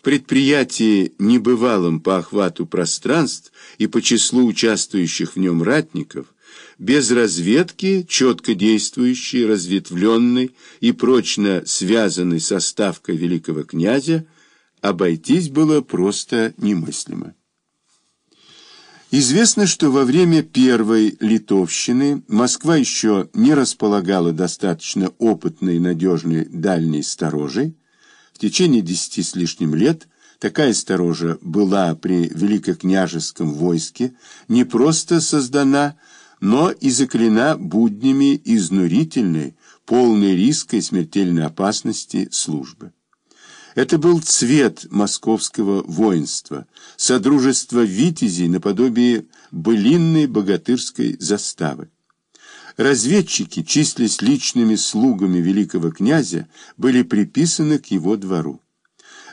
В предприятии, небывалом по охвату пространств и по числу участвующих в нем ратников, без разведки, четко действующий, разветвленный и прочно связанный со ставкой великого князя, обойтись было просто немыслимо. Известно, что во время Первой Литовщины Москва еще не располагала достаточно опытной и надежной дальней сторожей. В течение десяти с лишним лет такая сторожа была при великокняжеском войске не просто создана, но и заклена буднями изнурительной, полной риска и смертельной опасности службы. Это был цвет московского воинства, содружество витязей наподобие былинной богатырской заставы. Разведчики, числясь личными слугами великого князя, были приписаны к его двору.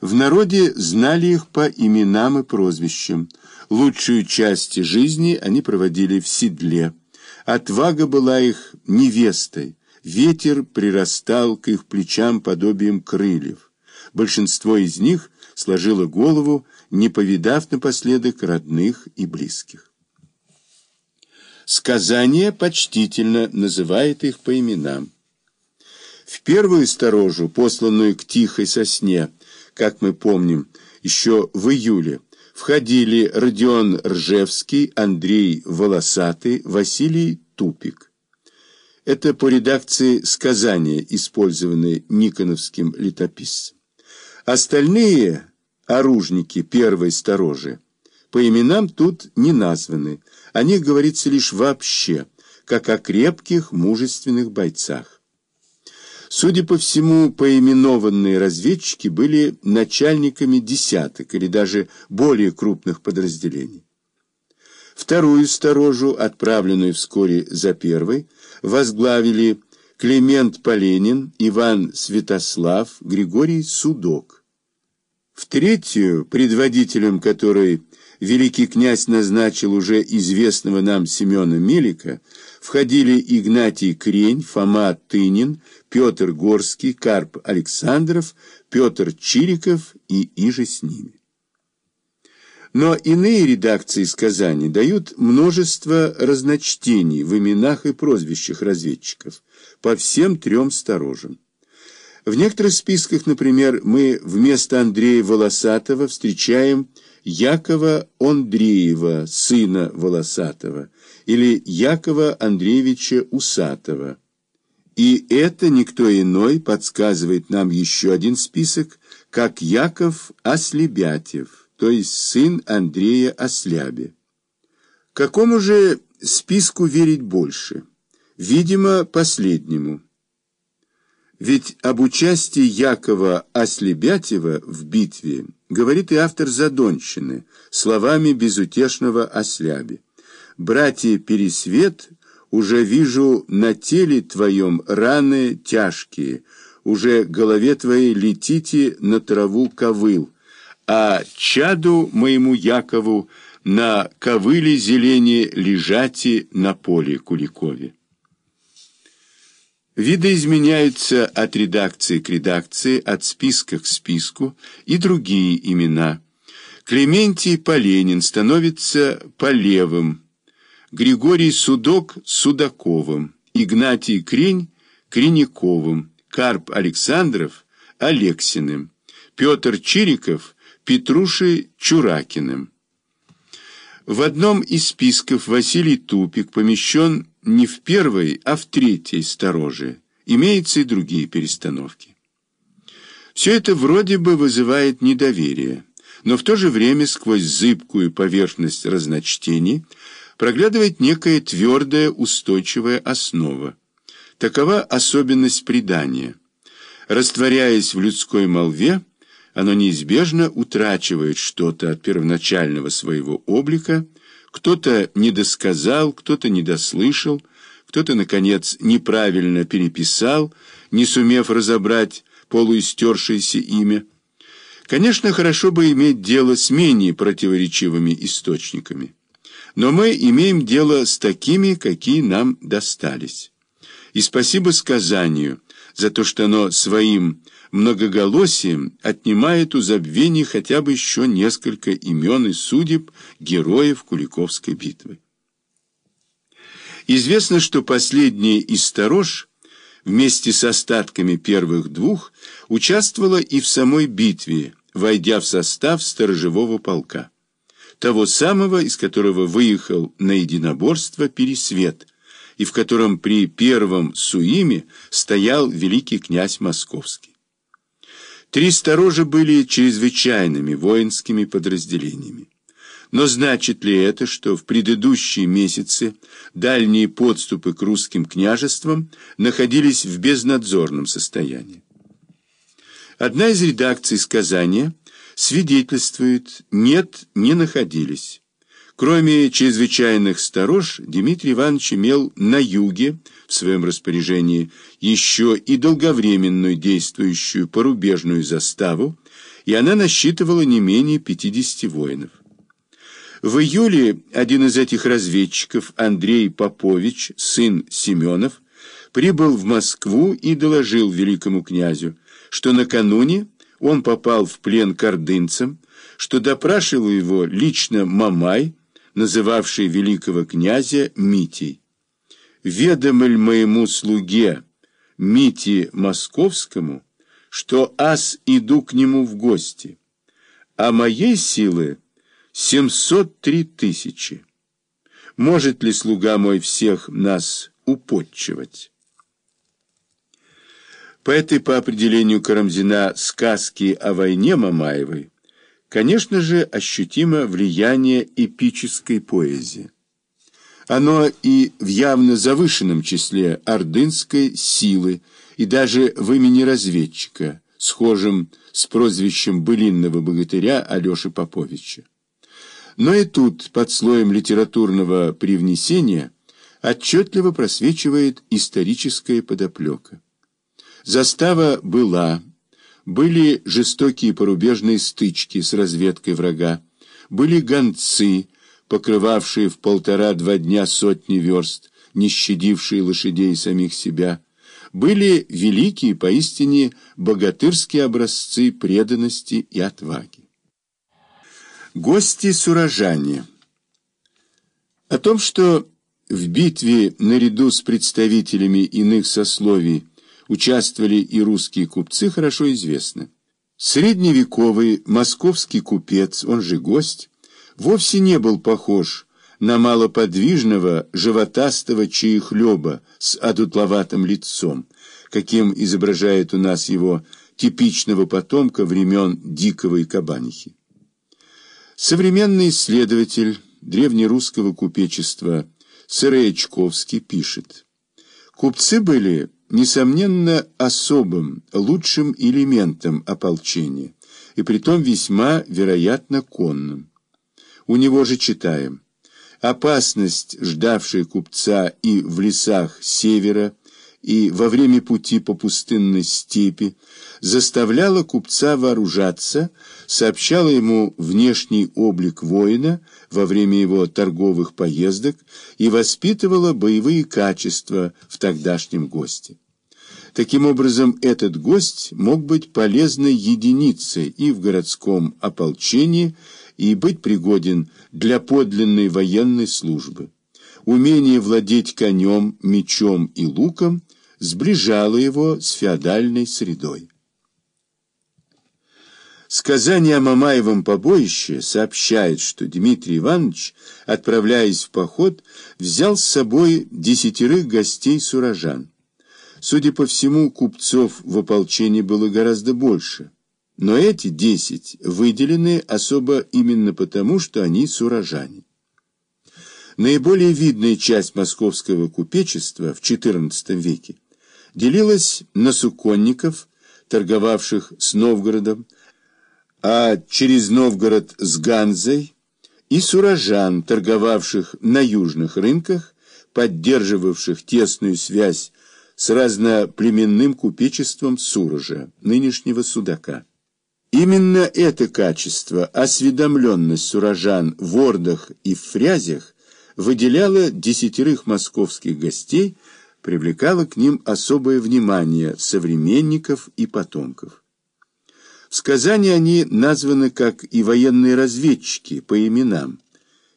В народе знали их по именам и прозвищам. Лучшую часть жизни они проводили в седле. Отвага была их невестой. Ветер прирастал к их плечам подобием крыльев. Большинство из них сложило голову, не повидав напоследок родных и близких. Сказание почтительно называет их по именам. В первую сторожу, посланную к тихой сосне, как мы помним, еще в июле, входили Родион Ржевский, Андрей Волосатый, Василий Тупик. Это по редакции сказания, использованные Никоновским летописцем. Остальные оружники первой сторожи по именам тут не названы, о них говорится лишь вообще, как о крепких, мужественных бойцах. Судя по всему, поименованные разведчики были начальниками десяток или даже более крупных подразделений. Вторую сторожу, отправленную вскоре за первой, возглавили Климент Поленин, Иван Святослав, Григорий Судок. В третью, предводителем которой великий князь назначил уже известного нам Семена Мелика, входили Игнатий Крень, Фома Тынин, Петр Горский, Карп Александров, Петр Чириков и иже с ними. Но иные редакции сказаний дают множество разночтений в именах и прозвищах разведчиков по всем трем сторожам. В некоторых списках, например, мы вместо Андрея Волосатого встречаем Якова Андреева, сына Волосатого, или Якова Андреевича Усатого. И это никто иной подсказывает нам еще один список, как Яков Ослебятев то есть сын Андрея Осляби. Какому же списку верить больше? Видимо, последнему. Ведь об участии Якова Ослебятева в битве говорит и автор Задонщины словами безутешного Осляби. «Братья Пересвет, уже вижу на теле твоем раны тяжкие, уже голове твоей летите на траву ковыл, а чаду моему Якову на ковыле зелени лежати на поле Куликове. Видоизменяются от редакции к редакции, от списка к списку и другие имена. Клементий Поленин становится Полевым, Григорий Судок – Судаковым, Игнатий Крень – Креняковым, Карп Александров – Алексиным, Петр Чириков – Петрушей Чуракиным. В одном из списков Василий Тупик помещен не в первой, а в третьей стороже. Имеются и другие перестановки. Все это вроде бы вызывает недоверие, но в то же время сквозь зыбкую поверхность разночтений проглядывает некая твердая устойчивая основа. Такова особенность предания. Растворяясь в людской молве, оно неизбежно утрачивает что-то от первоначального своего облика, кто-то недосказал, кто-то недослышал, кто-то, наконец, неправильно переписал, не сумев разобрать полуистершееся имя. Конечно, хорошо бы иметь дело с менее противоречивыми источниками, но мы имеем дело с такими, какие нам достались. И спасибо сказанию за то, что оно своим многоголосием отнимает у забвений хотя бы еще несколько имен и судеб героев Куликовской битвы. Известно, что последняя из сторож вместе с остатками первых двух участвовала и в самой битве, войдя в состав сторожевого полка, того самого, из которого выехал на единоборство Пересвет, и в котором при первом Суиме стоял великий князь Московский. Три сторожа были чрезвычайными воинскими подразделениями. Но значит ли это, что в предыдущие месяцы дальние подступы к русским княжествам находились в безнадзорном состоянии? Одна из редакций сказания свидетельствует «нет, не находились». Кроме чрезвычайных сторож, Дмитрий Иванович имел на юге в своем распоряжении еще и долговременную действующую порубежную заставу, и она насчитывала не менее 50 воинов. В июле один из этих разведчиков, Андрей Попович, сын Семенов, прибыл в Москву и доложил великому князю, что накануне он попал в плен к ордынцам, что допрашивал его лично Мамай, называвший великого князя Митей. «Ведомо ли моему слуге Мити Московскому, что ас иду к нему в гости, а моей силы семьсот три тысячи. Может ли слуга мой всех нас употчевать?» По этой, по определению Карамзина, сказки о войне Мамаевой Конечно же, ощутимо влияние эпической поэзии. Оно и в явно завышенном числе ордынской силы, и даже в имени разведчика, схожем с прозвищем былинного богатыря Алеши Поповича. Но и тут, под слоем литературного привнесения, отчетливо просвечивает историческая подоплека. Застава была, были жестокие порубежные стычки с разведкой врага, были гонцы, покрывавшие в полтора-два дня сотни верст, не щадившие лошадей самих себя, были великие, поистине богатырские образцы преданности и отваги. Гости-сурожане О том, что в битве наряду с представителями иных сословий участвовали и русские купцы, хорошо известно. Средневековый московский купец, он же гость, вовсе не был похож на малоподвижного, животастого чаехлеба с одутловатым лицом, каким изображает у нас его типичного потомка времен Диковой Кабанихи. Современный исследователь древнерусского купечества Сыроячковский пишет, «Купцы были несомненно, особым, лучшим элементом ополчения, и притом весьма, вероятно, конным. У него же читаем. Опасность, ждавшая купца и в лесах севера, и во время пути по пустынной степи, заставляла купца вооружаться, сообщала ему внешний облик воина во время его торговых поездок и воспитывала боевые качества в тогдашнем госте. Таким образом, этот гость мог быть полезной единицей и в городском ополчении, и быть пригоден для подлинной военной службы. Умение владеть конем, мечом и луком сближало его с феодальной средой. Сказание о Мамаевом побоище сообщает, что Дмитрий Иванович, отправляясь в поход, взял с собой десятерых гостей-сурожан. Судя по всему, купцов в ополчении было гораздо больше. Но эти десять выделены особо именно потому, что они сурожане. Наиболее видная часть московского купечества в XIV веке делилась на суконников, торговавших с Новгородом, а через Новгород с Ганзой, и сурожан, торговавших на южных рынках, поддерживавших тесную связь с разноплеменным купечеством Сурожа, нынешнего Судака. Именно это качество, осведомленность сурожан в ордах и в фрязях, выделяло десятерых московских гостей привлекало к ним особое внимание современников и потомков. В сказании они названы как и военные разведчики по именам,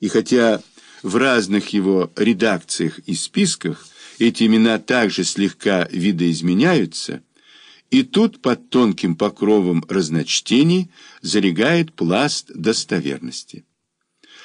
и хотя в разных его редакциях и списках эти имена также слегка видоизменяются, и тут под тонким покровом разночтений залегает пласт достоверности.